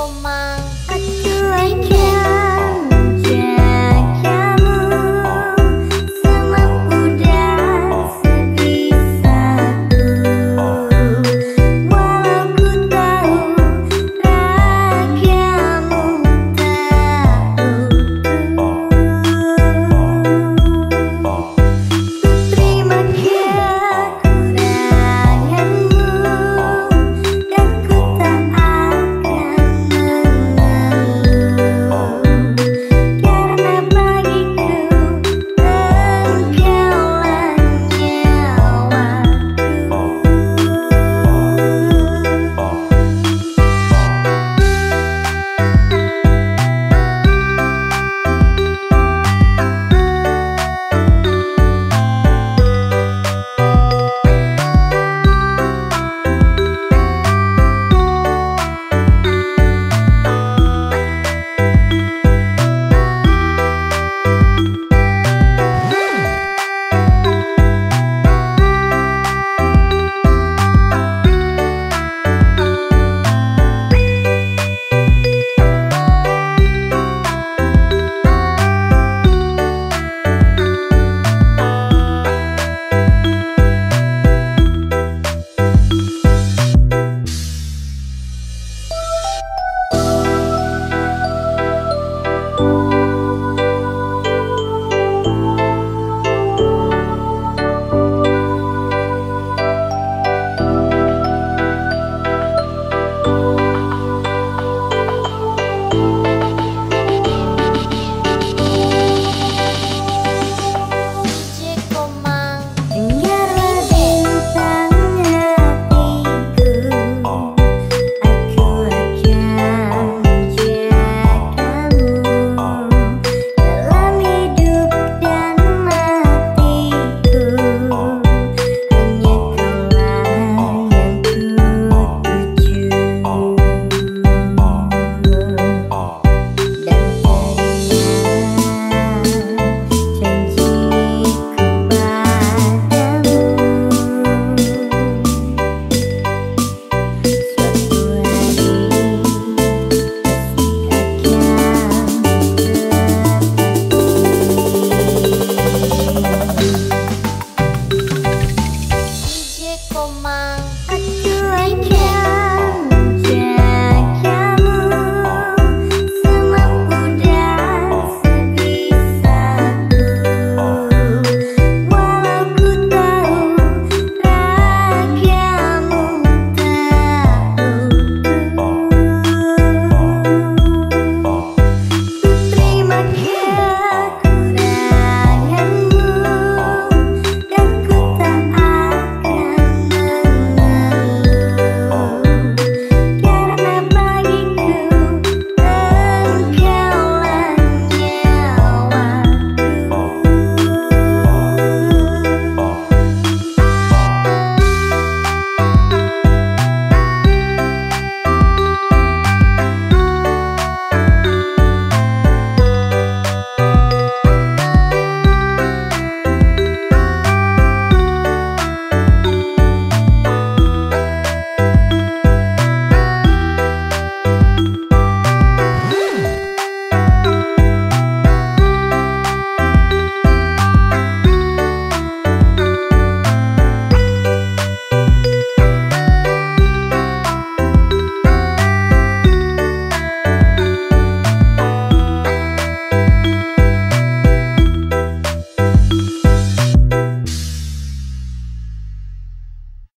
我吗？Do you like it? Come on, Are you?